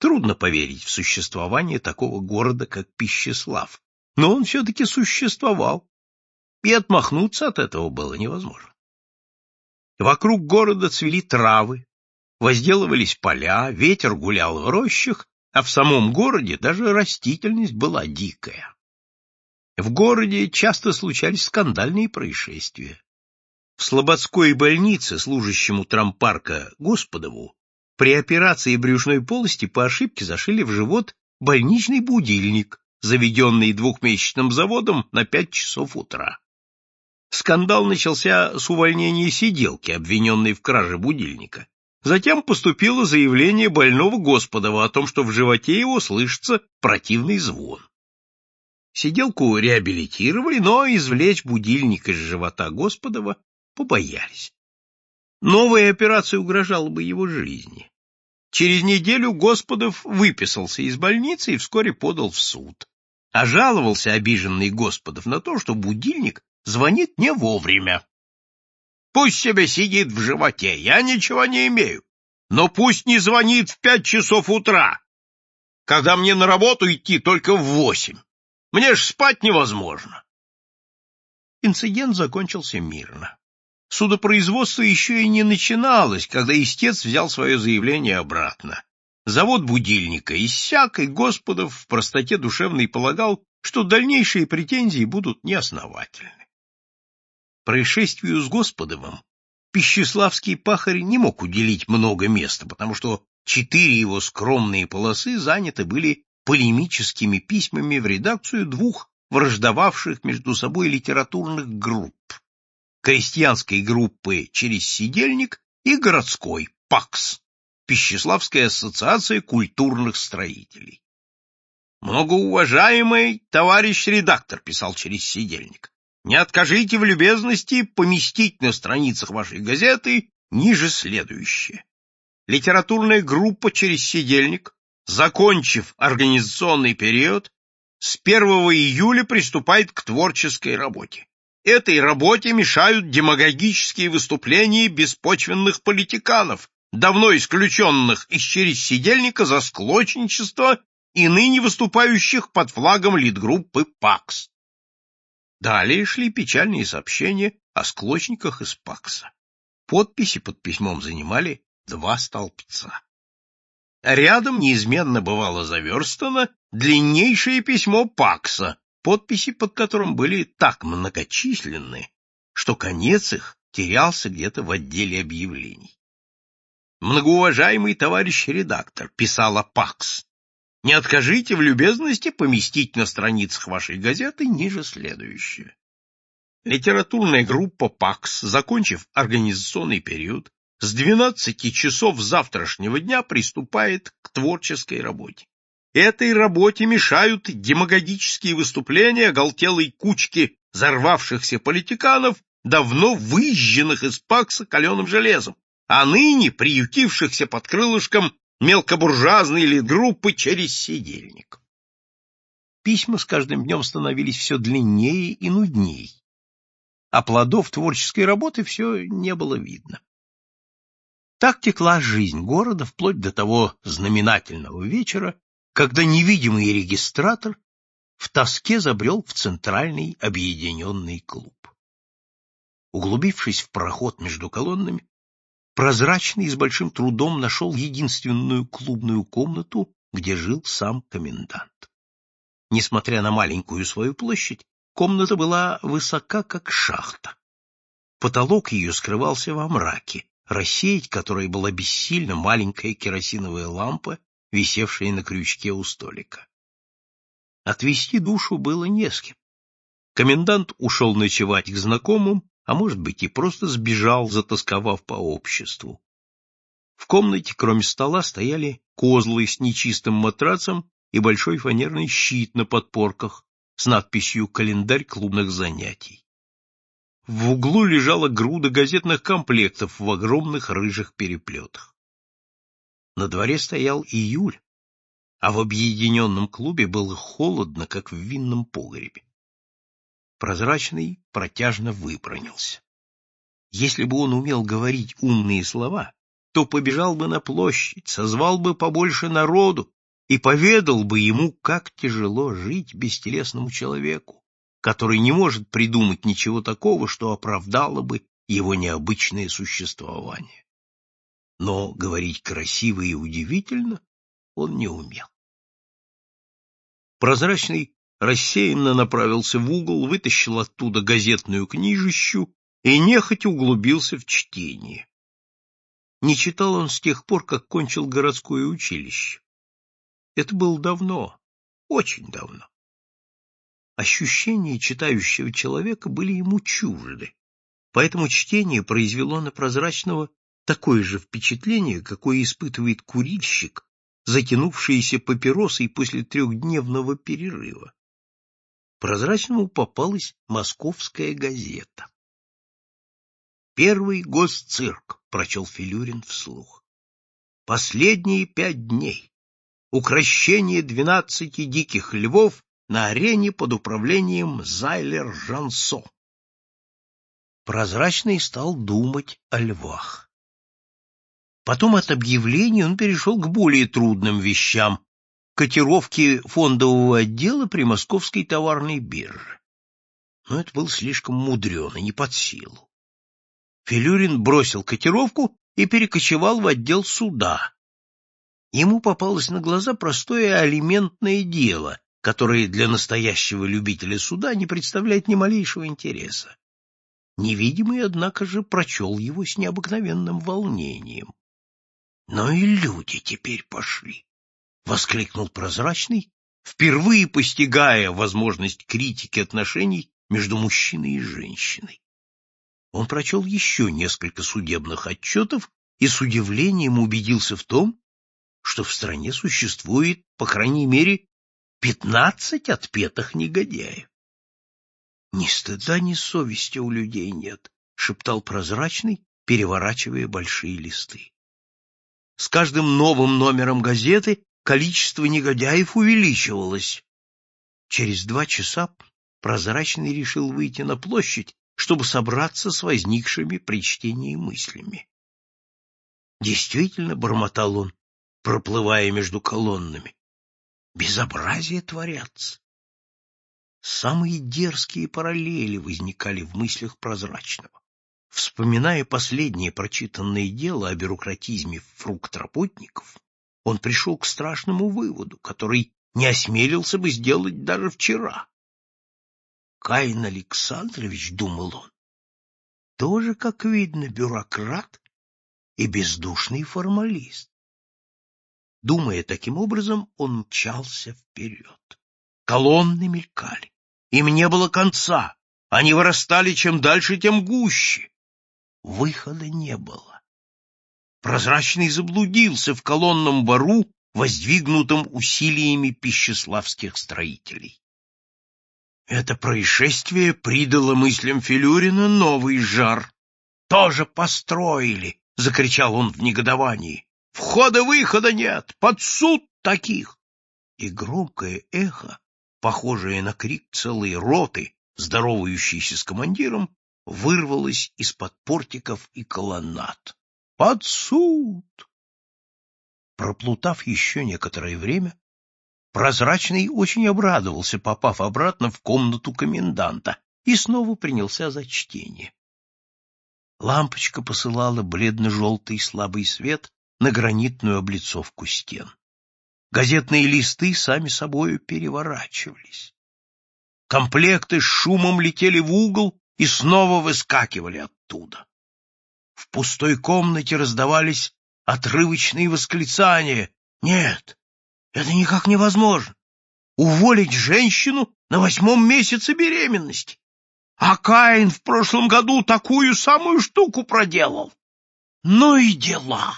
Трудно поверить в существование такого города, как Пищеслав, но он все-таки существовал, и отмахнуться от этого было невозможно. Вокруг города цвели травы, возделывались поля, ветер гулял в рощах, а в самом городе даже растительность была дикая. В городе часто случались скандальные происшествия. В Слободской больнице, служащему трампарка Господову, при операции брюшной полости по ошибке зашили в живот больничный будильник, заведенный двухмесячным заводом на пять часов утра. Скандал начался с увольнения сиделки, обвиненной в краже будильника. Затем поступило заявление больного Господова о том, что в животе его слышится противный звон. Сиделку реабилитировали, но извлечь будильник из живота Господова побоялись. Новая операция угрожала бы его жизни. Через неделю Господов выписался из больницы и вскоре подал в суд. А жаловался обиженный Господов на то, что будильник звонит не вовремя. Пусть себе сидит в животе, я ничего не имею. Но пусть не звонит в пять часов утра, когда мне на работу идти только в восемь. Мне ж спать невозможно. Инцидент закончился мирно. Судопроизводство еще и не начиналось, когда истец взял свое заявление обратно. Завод будильника иссяк, и Господов в простоте душевной полагал, что дальнейшие претензии будут неосновательны. Происшествию с Господовым Пищеславский пахарь не мог уделить много места, потому что четыре его скромные полосы заняты были полемическими письмами в редакцию двух враждовавших между собой литературных групп крестьянской группы «Через сидельник» и городской «ПАКС» Пищеславская ассоциация культурных строителей. «Многоуважаемый товарищ редактор», — писал через сидельник, «не откажите в любезности поместить на страницах вашей газеты ниже следующее. Литературная группа «Через сидельник», закончив организационный период, с 1 июля приступает к творческой работе. Этой работе мешают демагогические выступления беспочвенных политиканов, давно исключенных из через сидельника за склочничество и ныне выступающих под флагом литгруппы ПАКС. Далее шли печальные сообщения о склочниках из ПАКСа. Подписи под письмом занимали два столбца. Рядом неизменно бывало заверстано длиннейшее письмо ПАКСа, подписи под которым были так многочисленны, что конец их терялся где-то в отделе объявлений. Многоуважаемый товарищ редактор, писала ПАКС, не откажите в любезности поместить на страницах вашей газеты ниже следующее. Литературная группа ПАКС, закончив организационный период, с 12 часов завтрашнего дня приступает к творческой работе. Этой работе мешают демагогические выступления оголтелой кучки взорвавшихся политиканов, давно выжженных из пакса каленым железом, а ныне приютившихся под крылышком мелкобуржуазной или группы через сидельник. Письма с каждым днем становились все длиннее и нудней, а плодов творческой работы все не было видно. Так текла жизнь города вплоть до того знаменательного вечера, когда невидимый регистратор в тоске забрел в центральный объединенный клуб. Углубившись в проход между колоннами, прозрачный с большим трудом нашел единственную клубную комнату, где жил сам комендант. Несмотря на маленькую свою площадь, комната была высока, как шахта. Потолок ее скрывался во мраке, рассеять который была бессильно маленькая керосиновая лампа висевшие на крючке у столика. Отвести душу было не с кем. Комендант ушел ночевать к знакомым, а может быть и просто сбежал, затасковав по обществу. В комнате, кроме стола, стояли козлы с нечистым матрацем и большой фанерный щит на подпорках с надписью «Календарь клубных занятий». В углу лежала груда газетных комплектов в огромных рыжих переплетах. На дворе стоял июль, а в объединенном клубе было холодно, как в винном погребе. Прозрачный протяжно выбронился. Если бы он умел говорить умные слова, то побежал бы на площадь, созвал бы побольше народу и поведал бы ему, как тяжело жить бестелесному человеку, который не может придумать ничего такого, что оправдало бы его необычное существование. Но говорить красиво и удивительно он не умел. Прозрачный рассеянно направился в угол, вытащил оттуда газетную книжищу и нехотя углубился в чтение. Не читал он с тех пор, как кончил городское училище. Это было давно, очень давно. Ощущения читающего человека были ему чужды, поэтому чтение произвело на прозрачного такое же впечатление, какое испытывает курильщик, затянувшийся папиросой после трехдневного перерыва. Прозрачному попалась московская газета. «Первый госцирк», — прочел Филюрин вслух. «Последние пять дней. Укращение двенадцати диких львов на арене под управлением Зайлер-Жансо». Прозрачный стал думать о львах. Потом от объявлений он перешел к более трудным вещам, котировки фондового отдела при Московской товарной бирже. Но это было слишком мудрено, не под силу. Филюрин бросил котировку и перекочевал в отдел суда. Ему попалось на глаза простое алиментное дело, которое для настоящего любителя суда не представляет ни малейшего интереса. Невидимый, однако же, прочел его с необыкновенным волнением. Но и люди теперь пошли, — воскликнул прозрачный, впервые постигая возможность критики отношений между мужчиной и женщиной. Он прочел еще несколько судебных отчетов и с удивлением убедился в том, что в стране существует, по крайней мере, пятнадцать отпетых негодяев. Ни стыда, ни совести у людей нет, шептал прозрачный, переворачивая большие листы. С каждым новым номером газеты количество негодяев увеличивалось. Через два часа прозрачный решил выйти на площадь, чтобы собраться с возникшими при чтении мыслями. Действительно, бормотал он, проплывая между колоннами, безобразие творятся. Самые дерзкие параллели возникали в мыслях прозрачного. Вспоминая последнее прочитанное дело о бюрократизме фруктработников, он пришел к страшному выводу, который не осмелился бы сделать даже вчера. Каин Александрович, думал он, тоже, как видно, бюрократ и бездушный формалист. Думая таким образом, он мчался вперед. Колонны мелькали. Им не было конца. Они вырастали чем дальше, тем гуще. Выхода не было. Прозрачный заблудился в колонном бару, воздвигнутом усилиями пищеславских строителей. Это происшествие придало мыслям Филюрина новый жар. «Тоже построили!» — закричал он в негодовании. «Входа-выхода нет! Под суд таких!» И громкое эхо, похожее на крик целой роты, здоровающейся с командиром, вырвалось из-под портиков и колоннад. «Под суд!» Проплутав еще некоторое время, Прозрачный очень обрадовался, попав обратно в комнату коменданта, и снова принялся за чтение. Лампочка посылала бледно-желтый слабый свет на гранитную облицовку стен. Газетные листы сами собою переворачивались. Комплекты с шумом летели в угол и снова выскакивали оттуда. В пустой комнате раздавались отрывочные восклицания. «Нет, это никак невозможно. Уволить женщину на восьмом месяце беременности. А Каин в прошлом году такую самую штуку проделал. Ну и дела.